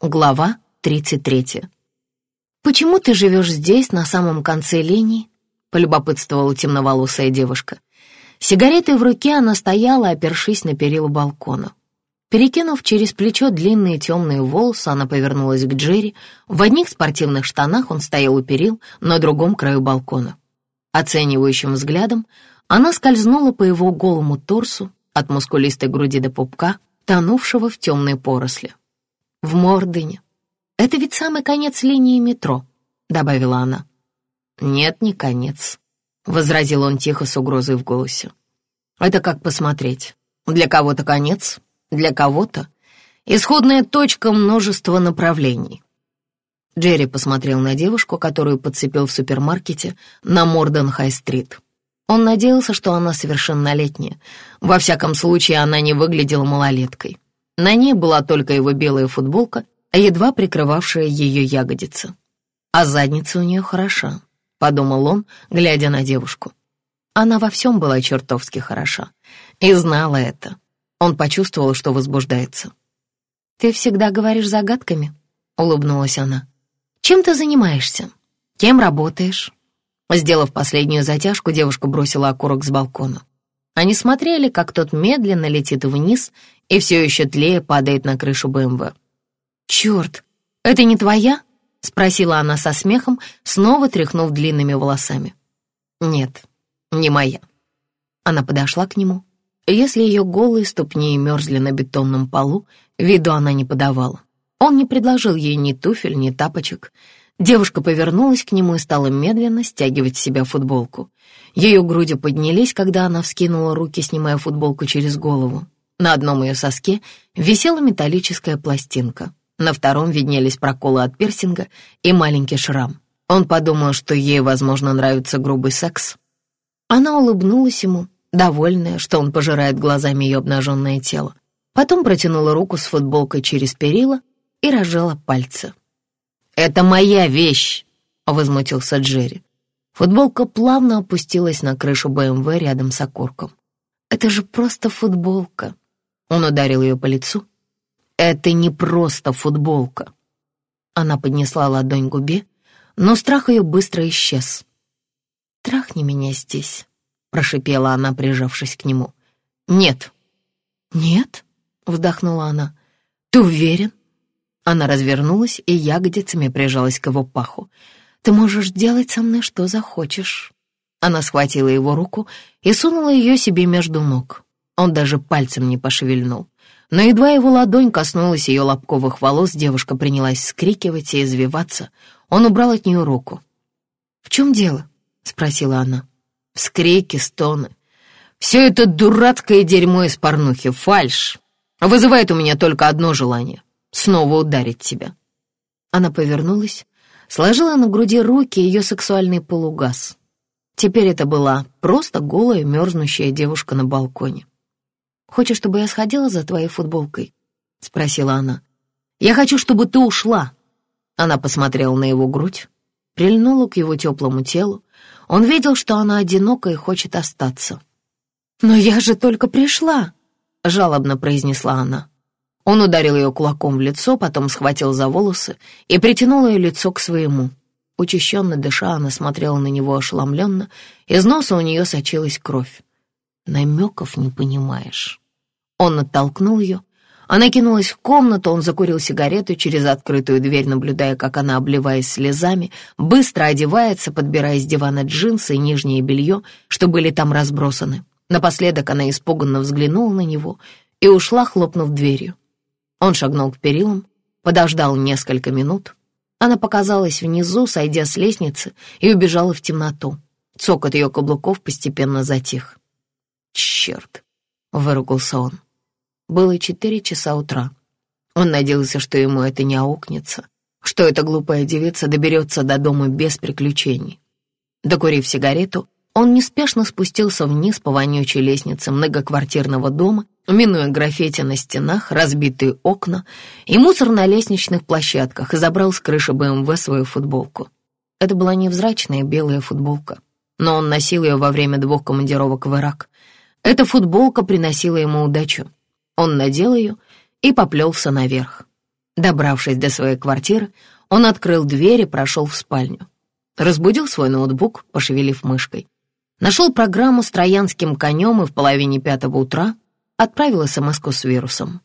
Глава 33. «Почему ты живешь здесь, на самом конце линии?» — полюбопытствовала темноволосая девушка. Сигаретой в руке она стояла, опершись на перила балкона. Перекинув через плечо длинные темные волосы, она повернулась к Джерри. В одних спортивных штанах он стоял у перил на другом краю балкона. Оценивающим взглядом она скользнула по его голому торсу от мускулистой груди до пупка, тонувшего в темной поросли. «В Мордыне. Это ведь самый конец линии метро», — добавила она. «Нет, не конец», — возразил он тихо с угрозой в голосе. «Это как посмотреть. Для кого-то конец, для кого-то исходная точка множества направлений». Джерри посмотрел на девушку, которую подцепил в супермаркете на Морден-Хай-стрит. Он надеялся, что она совершеннолетняя. Во всяком случае, она не выглядела малолеткой. На ней была только его белая футболка, едва прикрывавшая ее ягодицы. А задница у нее хороша, подумал он, глядя на девушку. Она во всем была чертовски хороша. И знала это. Он почувствовал, что возбуждается. «Ты всегда говоришь загадками», — улыбнулась она. «Чем ты занимаешься? Кем работаешь?» Сделав последнюю затяжку, девушка бросила окурок с балкона. Они смотрели, как тот медленно летит вниз и все еще тлея падает на крышу БМВ. «Черт, это не твоя?» — спросила она со смехом, снова тряхнув длинными волосами. «Нет, не моя». Она подошла к нему. Если ее голые ступни мерзли на бетонном полу, виду она не подавала. Он не предложил ей ни туфель, ни тапочек — Девушка повернулась к нему и стала медленно стягивать с себя футболку. Ее груди поднялись, когда она вскинула руки, снимая футболку через голову. На одном ее соске висела металлическая пластинка. На втором виднелись проколы от пирсинга и маленький шрам. Он подумал, что ей, возможно, нравится грубый секс. Она улыбнулась ему, довольная, что он пожирает глазами ее обнаженное тело. Потом протянула руку с футболкой через перила и разжала пальцы. «Это моя вещь!» — возмутился Джерри. Футболка плавно опустилась на крышу БМВ рядом с окурком. «Это же просто футболка!» Он ударил ее по лицу. «Это не просто футболка!» Она поднесла ладонь к губе, но страх ее быстро исчез. «Трахни меня здесь», — прошипела она, прижавшись к нему. «Нет». «Нет?» — вздохнула она. «Ты уверен?» Она развернулась и ягодицами прижалась к его паху. «Ты можешь делать со мной что захочешь». Она схватила его руку и сунула ее себе между ног. Он даже пальцем не пошевельнул. Но едва его ладонь коснулась ее лобковых волос, девушка принялась скрикивать и извиваться. Он убрал от нее руку. «В чем дело?» — спросила она. Вскрики, стоны. «Все это дурацкое дерьмо из порнухи, фальшь. Вызывает у меня только одно желание снова ударить тебя». Она повернулась, сложила на груди руки ее сексуальный полугаз. Теперь это была просто голая, мерзнущая девушка на балконе. «Хочешь, чтобы я сходила за твоей футболкой?» — спросила она. «Я хочу, чтобы ты ушла». Она посмотрела на его грудь, прильнула к его теплому телу. Он видел, что она одинока и хочет остаться. «Но я же только пришла», — жалобно произнесла она. Он ударил ее кулаком в лицо, потом схватил за волосы и притянул ее лицо к своему. Учащенно дыша, она смотрела на него ошеломленно, из носа у нее сочилась кровь. Намеков не понимаешь. Он оттолкнул ее. Она кинулась в комнату, он закурил сигарету через открытую дверь, наблюдая, как она, обливаясь слезами, быстро одевается, подбирая с дивана джинсы и нижнее белье, что были там разбросаны. Напоследок она испуганно взглянула на него и ушла, хлопнув дверью. Он шагнул к перилам, подождал несколько минут. Она показалась внизу, сойдя с лестницы, и убежала в темноту. Цокот ее каблуков постепенно затих. «Черт!» — выругался он. Было четыре часа утра. Он надеялся, что ему это не аукнется, что эта глупая девица доберется до дома без приключений. Докурив сигарету, он неспешно спустился вниз по вонючей лестнице многоквартирного дома, минуя граффити на стенах, разбитые окна и мусор на лестничных площадках, и забрал с крыши БМВ свою футболку. Это была невзрачная белая футболка, но он носил ее во время двух командировок в Ирак. Эта футболка приносила ему удачу. Он надел ее и поплелся наверх. Добравшись до своей квартиры, он открыл дверь и прошел в спальню. Разбудил свой ноутбук, пошевелив мышкой. Нашел программу с троянским конем и в половине пятого утра отправил смс с вирусом.